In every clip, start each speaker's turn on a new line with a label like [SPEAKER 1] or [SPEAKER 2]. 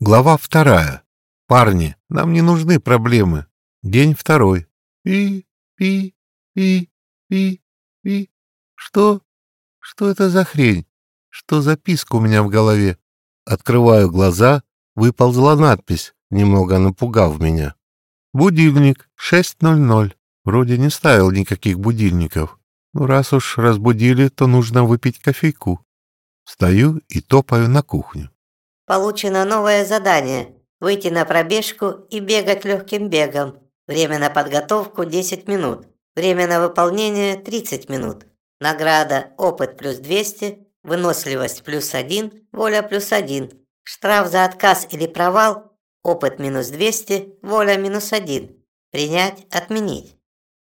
[SPEAKER 1] Глава вторая. Парни, нам не нужны проблемы. День второй. И, и, и, и, и. Что? Что это за хрень? Что записка у меня в голове? Открываю глаза, выползла надпись, немного напугав меня. Будильник 6.00. Вроде не ставил никаких будильников. Ну, раз уж разбудили, то нужно выпить кофейку. Встаю и топаю на кухню.
[SPEAKER 2] Получено новое задание. Выйти на пробежку и бегать легким бегом. Время на подготовку 10 минут. Время на выполнение 30 минут. Награда опыт плюс 200, выносливость плюс 1, воля плюс 1. Штраф за отказ или провал опыт минус 200, воля минус 1. Принять, отменить.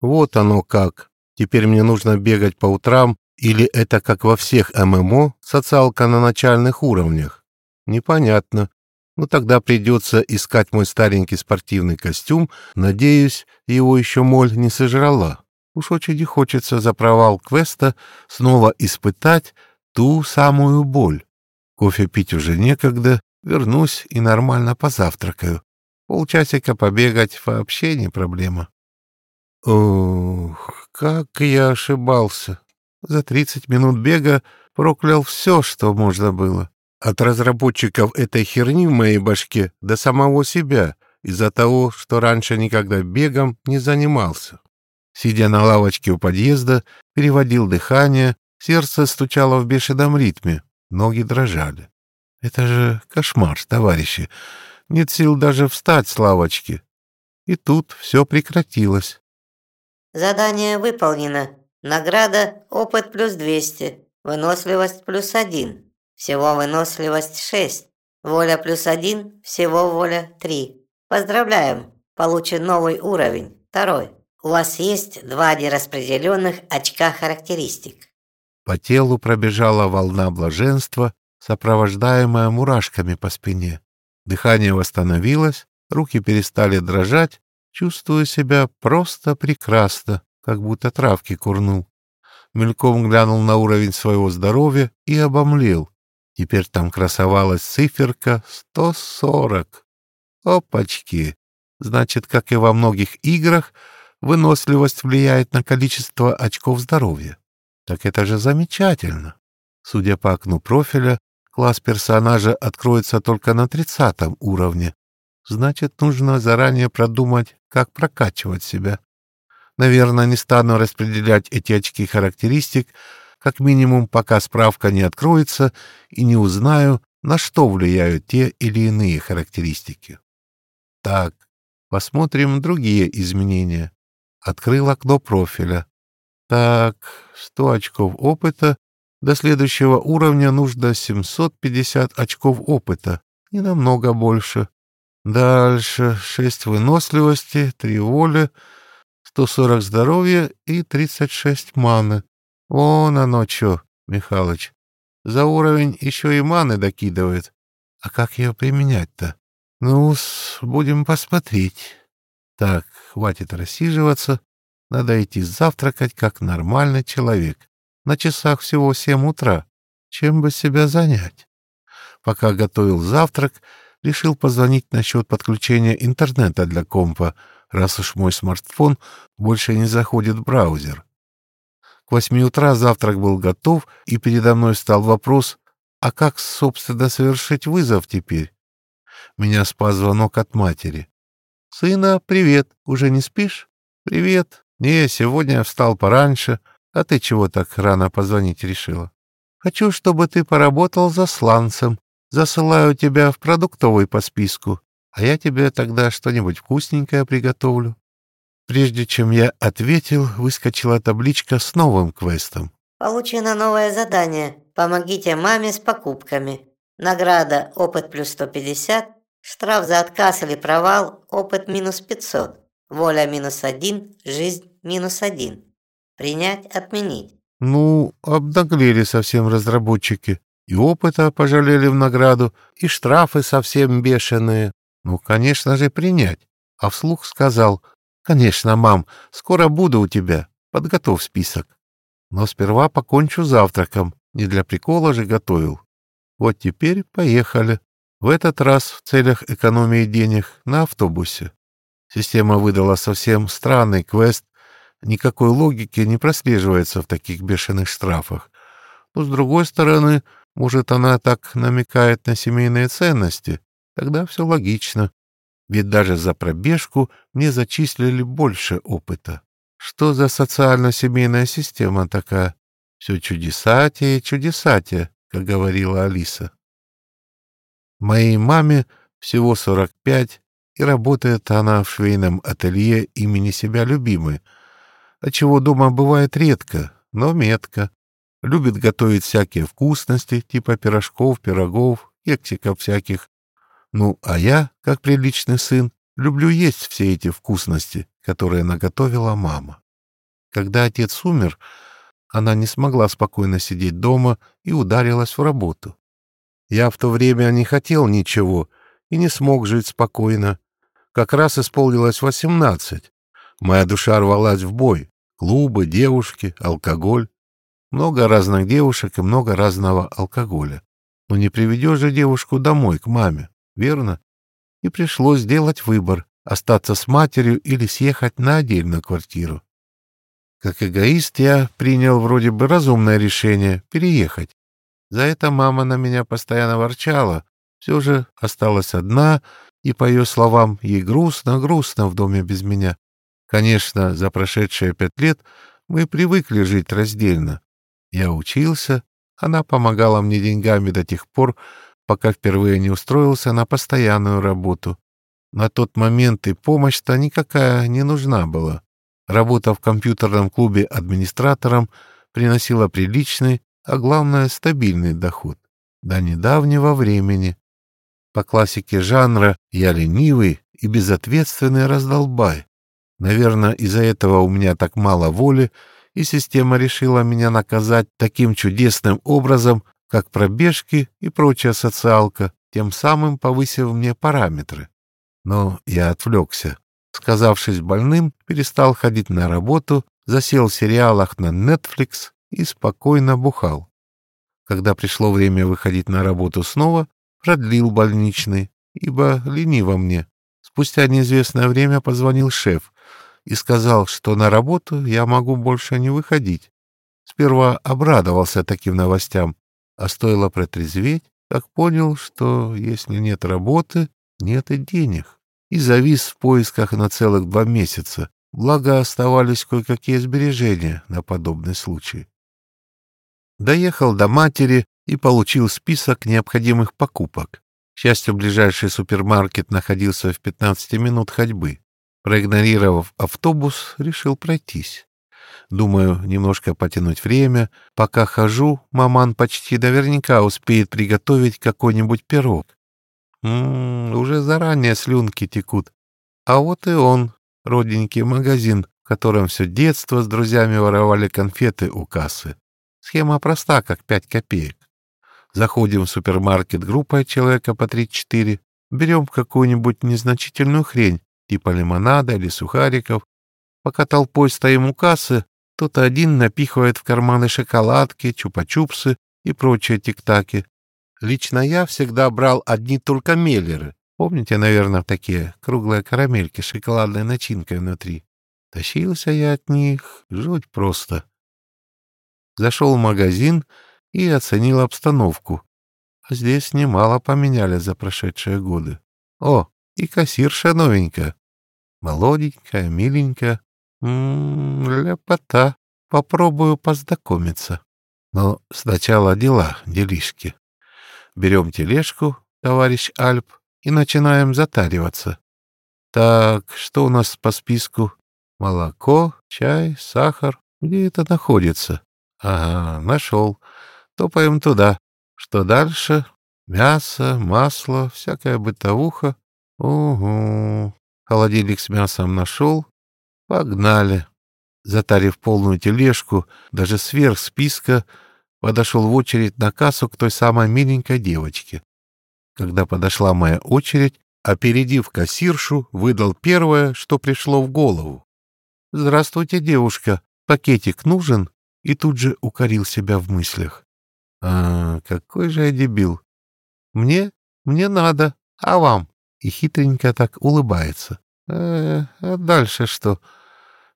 [SPEAKER 1] Вот оно как. Теперь мне нужно бегать по утрам, или это как во всех ММО, социалка на начальных уровнях? Непонятно. Ну тогда придется искать мой старенький спортивный костюм. Надеюсь, его еще моль не сожрала. Уж очень хочется за провал квеста снова испытать ту самую боль. Кофе пить уже некогда, вернусь и нормально позавтракаю. Полчасика побегать вообще не проблема. Ох, как я ошибался. За тридцать минут бега проклял все, что можно было. От разработчиков этой херни в моей башке до самого себя, из-за того, что раньше никогда бегом не занимался. Сидя на лавочке у подъезда, переводил дыхание, сердце стучало в бешеном ритме, ноги дрожали. Это же кошмар, товарищи. Нет сил даже встать с лавочки. И тут все прекратилось.
[SPEAKER 2] Задание выполнено. Награда опыт плюс 200, выносливость плюс 1. Всего выносливость 6. Воля плюс 1, всего воля 3. Поздравляем, получен новый уровень, второй. У вас есть два нераспределенных очка характеристик.
[SPEAKER 1] По телу пробежала волна блаженства, сопровождаемая мурашками по спине. Дыхание восстановилось, руки перестали дрожать, чувствую себя просто прекрасно, как будто травки курнул. Мельком глянул на уровень своего здоровья и обомлел. Теперь там красовалась циферка 140. Опачки! Значит, как и во многих играх, выносливость влияет на количество очков здоровья. Так это же замечательно. Судя по окну профиля, класс персонажа откроется только на 30 уровне. Значит, нужно заранее продумать, как прокачивать себя. Наверное, не стану распределять эти очки характеристик, как минимум, пока справка не откроется и не узнаю, на что влияют те или иные характеристики. Так, посмотрим другие изменения. Открыл окно профиля. Так, 100 очков опыта. До следующего уровня нужно 750 очков опыта. Не намного больше. Дальше 6 выносливости, 3 воли, 140 здоровья и 36 маны. Вон оно чё, Михалыч. За уровень еще и маны докидывает. А как ее применять-то? ну будем посмотреть. Так, хватит рассиживаться. Надо идти завтракать, как нормальный человек. На часах всего семь утра. Чем бы себя занять? Пока готовил завтрак, решил позвонить насчет подключения интернета для компа, раз уж мой смартфон больше не заходит в браузер. Восьми утра завтрак был готов, и передо мной стал вопрос, а как, собственно, совершить вызов теперь? Меня спас звонок от матери. «Сына, привет. Уже не спишь?» «Привет. Не, сегодня встал пораньше. А ты чего так рано позвонить решила?» «Хочу, чтобы ты поработал за сланцем. Засылаю тебя в продуктовый по списку, а я тебе тогда что-нибудь вкусненькое приготовлю». Прежде чем я ответил, выскочила табличка с новым квестом.
[SPEAKER 2] Получено новое задание. Помогите маме с покупками. Награда опыт плюс 150, штраф за отказ или провал опыт минус 500, воля минус 1, жизнь минус 1. Принять, отменить.
[SPEAKER 1] Ну, обнаглели совсем разработчики. И опыта пожалели в награду, и штрафы совсем бешеные. Ну, конечно же, принять. А вслух сказал – «Конечно, мам, скоро буду у тебя. Подготовь список. Но сперва покончу завтраком. Не для прикола же готовил. Вот теперь поехали. В этот раз в целях экономии денег на автобусе. Система выдала совсем странный квест, никакой логики не прослеживается в таких бешеных штрафах. Но, с другой стороны, может, она так намекает на семейные ценности? Тогда все логично. Ведь даже за пробежку мне зачислили больше опыта. Что за социально-семейная система такая? Все чудесатие чудесатие, как говорила Алиса. Моей маме всего 45, и работает она в швейном ателье имени себя любимой, отчего дома бывает редко, но метко. Любит готовить всякие вкусности, типа пирожков, пирогов, кексиков всяких. Ну, а я, как приличный сын, люблю есть все эти вкусности, которые наготовила мама. Когда отец умер, она не смогла спокойно сидеть дома и ударилась в работу. Я в то время не хотел ничего и не смог жить спокойно. Как раз исполнилось восемнадцать. Моя душа рвалась в бой. Клубы, девушки, алкоголь. Много разных девушек и много разного алкоголя. Но не приведешь же девушку домой, к маме, верно? И пришлось сделать выбор — остаться с матерью или съехать на отдельную квартиру. Как эгоист я принял вроде бы разумное решение — переехать. За это мама на меня постоянно ворчала. Все же осталась одна, и, по ее словам, ей грустно-грустно в доме без меня. Конечно, за прошедшие пять лет мы привыкли жить раздельно. Я учился, она помогала мне деньгами до тех пор, пока впервые не устроился на постоянную работу. На тот момент и помощь-то никакая не нужна была. Работа в компьютерном клубе администратором приносила приличный, а главное — стабильный доход. До недавнего времени. По классике жанра я ленивый и безответственный раздолбай. Наверное, из-за этого у меня так мало воли, и система решила меня наказать таким чудесным образом, как пробежки и прочая социалка, тем самым повысив мне параметры. Но я отвлекся. Сказавшись больным, перестал ходить на работу, засел в сериалах на Netflix и спокойно бухал. Когда пришло время выходить на работу снова, продлил больничный, ибо лениво мне. Спустя неизвестное время позвонил шеф и сказал, что на работу я могу больше не выходить. Сперва обрадовался таким новостям, а стоило протрезветь, как понял, что если нет работы, нет и денег. И завис в поисках на целых два месяца, благо оставались кое-какие сбережения на подобный случай. Доехал до матери и получил список необходимых покупок. К счастью, ближайший супермаркет находился в 15 минут ходьбы. Проигнорировав автобус, решил пройтись. Думаю, немножко потянуть время. Пока хожу, маман почти наверняка успеет приготовить какой-нибудь пирог. М-м, уже заранее слюнки текут. А вот и он, родненький магазин, в котором все детство с друзьями воровали конфеты у кассы. Схема проста, как пять копеек. Заходим в супермаркет группой человека по 3-4, берем какую-нибудь незначительную хрень, типа лимонада или сухариков. Пока толпой стоим у кассы, кто-то один напихивает в карманы шоколадки, чупа-чупсы и прочие тиктаки. Лично я всегда брал одни только меллеры. Помните, наверное, такие круглые карамельки с шоколадной начинкой внутри? Тащился я от них, жуть просто. Зашел в магазин и оценил обстановку. А здесь немало поменяли за прошедшие годы. О, и кассирша новенькая. Молоденькая, миленькая. Ляпота. Попробую познакомиться. Но сначала дела, делишки. Берем тележку, товарищ Альп, и начинаем затариваться. Так, что у нас по списку? Молоко, чай, сахар. Где это находится? Ага, нашел. Топаем туда. Что дальше? Мясо, масло, всякая бытовуха. Угу. Холодильник с мясом нашел. Погнали. Затарив полную тележку, даже сверх списка, подошел в очередь на кассу к той самой миленькой девочке. Когда подошла моя очередь, опередив кассиршу, выдал первое, что пришло в голову. «Здравствуйте, девушка. Пакетик нужен?» и тут же укорил себя в мыслях. «А, какой же я дебил! Мне Мне надо, а вам? И хитренько так улыбается. Э, а дальше что?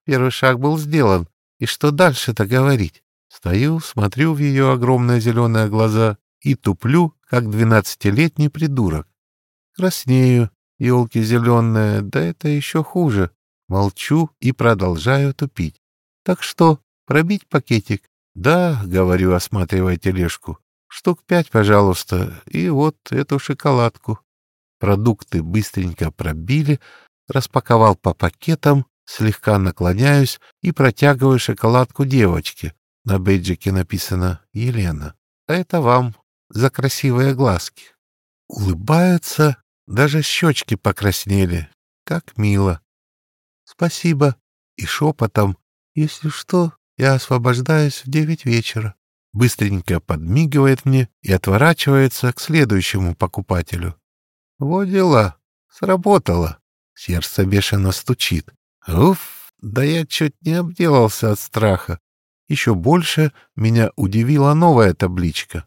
[SPEAKER 1] Первый шаг был сделан. И что дальше-то говорить? Стою, смотрю в ее огромные зеленые глаза и туплю, как двенадцатилетний придурок. Краснею, елки зеленые, да это еще хуже. Молчу и продолжаю тупить. Так что, пробить пакетик? Да, говорю, осматривая тележку. Штук пять, пожалуйста, и вот эту шоколадку. Продукты быстренько пробили, распаковал по пакетам, слегка наклоняюсь и протягиваю шоколадку девочке. На бейджике написано «Елена». А это вам за красивые глазки. Улыбается, даже щечки покраснели. Как мило. Спасибо. И шепотом, если что, я освобождаюсь в девять вечера. Быстренько подмигивает мне и отворачивается к следующему покупателю. Вот дела. Сработало. Сердце бешено стучит. Уф, да я чуть не обделался от страха. Еще больше меня удивила новая табличка.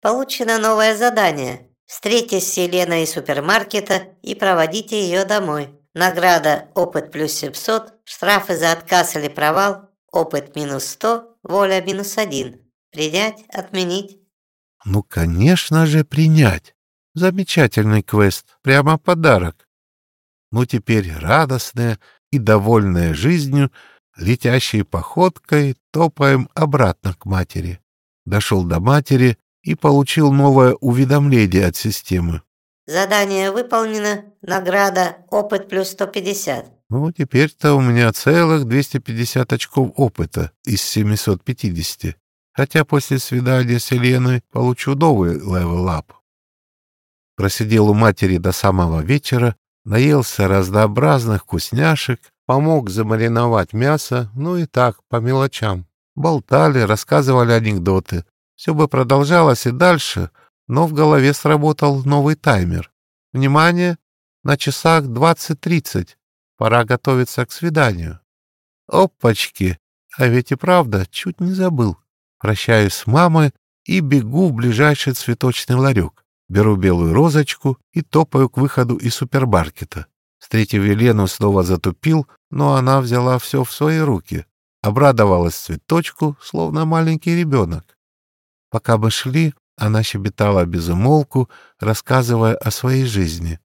[SPEAKER 2] Получено новое задание. Встретьтесь с Еленой из супермаркета и проводите ее домой. Награда «Опыт плюс 700», штрафы за отказ или провал, опыт минус 100, воля минус 1. Принять, отменить.
[SPEAKER 1] Ну, конечно же, принять. Замечательный квест, прямо подарок. Ну, теперь радостная и довольная жизнью, летящей походкой, топаем обратно к матери. Дошел до матери и получил новое уведомление от системы.
[SPEAKER 2] Задание выполнено, награда опыт плюс 150.
[SPEAKER 1] Ну, теперь-то у меня целых 250 очков опыта из 750. Хотя после свидания с Еленой получу новый level-up. Просидел у матери до самого вечера, наелся разнообразных вкусняшек, помог замариновать мясо, ну и так, по мелочам. Болтали, рассказывали анекдоты. Все бы продолжалось и дальше, но в голове сработал новый таймер. Внимание! На часах 20.30. Пора готовиться к свиданию. Опачки! А ведь и правда, чуть не забыл. Прощаюсь с мамой и бегу в ближайший цветочный ларек. Беру белую розочку и топаю к выходу из супермаркета. Встретив Елену, снова затупил, но она взяла все в свои руки. Обрадовалась цветочку, словно маленький ребенок. Пока мы шли, она щебетала без умолку, рассказывая о своей жизни.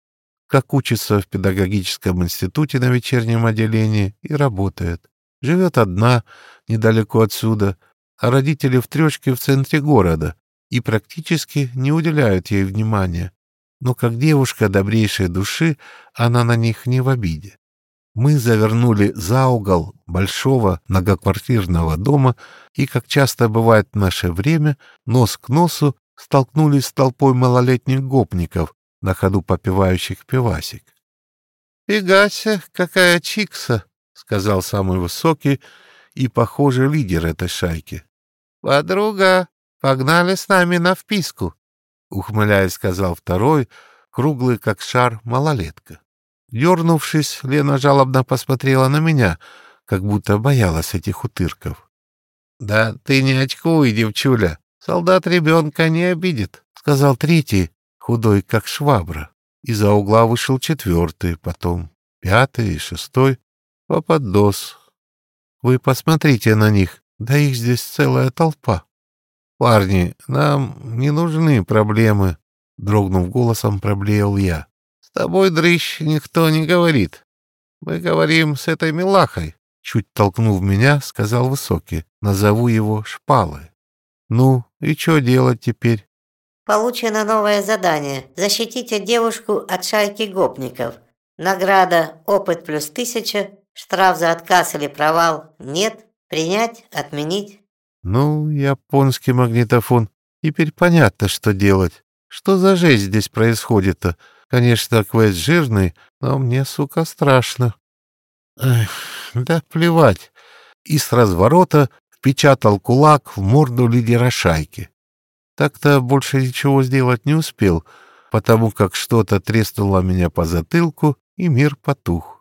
[SPEAKER 1] Как учится в педагогическом институте на вечернем отделении и работает. Живет одна, недалеко отсюда, а родители в трёчке в центре города, и практически не уделяют ей внимания, но как девушка добрейшей души она на них не в обиде. Мы завернули за угол большого многоквартирного дома и, как часто бывает в наше время, нос к носу столкнулись с толпой малолетних гопников, на ходу попивающих пивасик. «Фигася, какая чикса!» — сказал самый высокий и, похоже, лидер этой шайки. «Подруга, Погнали с нами на вписку, — ухмыляясь, сказал второй, круглый как шар малолетка. Дернувшись, Лена жалобно посмотрела на меня, как будто боялась этих утырков. — Да ты не очкуй, девчуля, солдат ребенка не обидит, — сказал третий, худой как швабра. Из-за угла вышел четвертый, потом пятый и шестой. Попадос. Вы посмотрите на них, да их здесь целая толпа. «Парни, нам не нужны проблемы», — дрогнув голосом, проблеял я. «С тобой, дрыщ, никто не говорит. Мы говорим с этой милахой», — чуть толкнув меня, сказал Высокий. «Назову его Шпалой». «Ну, и что делать теперь?»
[SPEAKER 2] Получено новое задание. Защитите девушку от шайки гопников. Награда «Опыт плюс тысяча», штраф за отказ или провал «Нет», принять, отменить.
[SPEAKER 1] Ну, японский магнитофон. Теперь понятно, что делать. Что за жесть здесь происходит-то? Конечно, квест жирный, но мне, сука, страшно. Эх, да плевать. И с разворота впечатал кулак в морду лидера шайки. Так-то больше ничего сделать не успел, потому как что-то треснуло меня по затылку, и мир потух.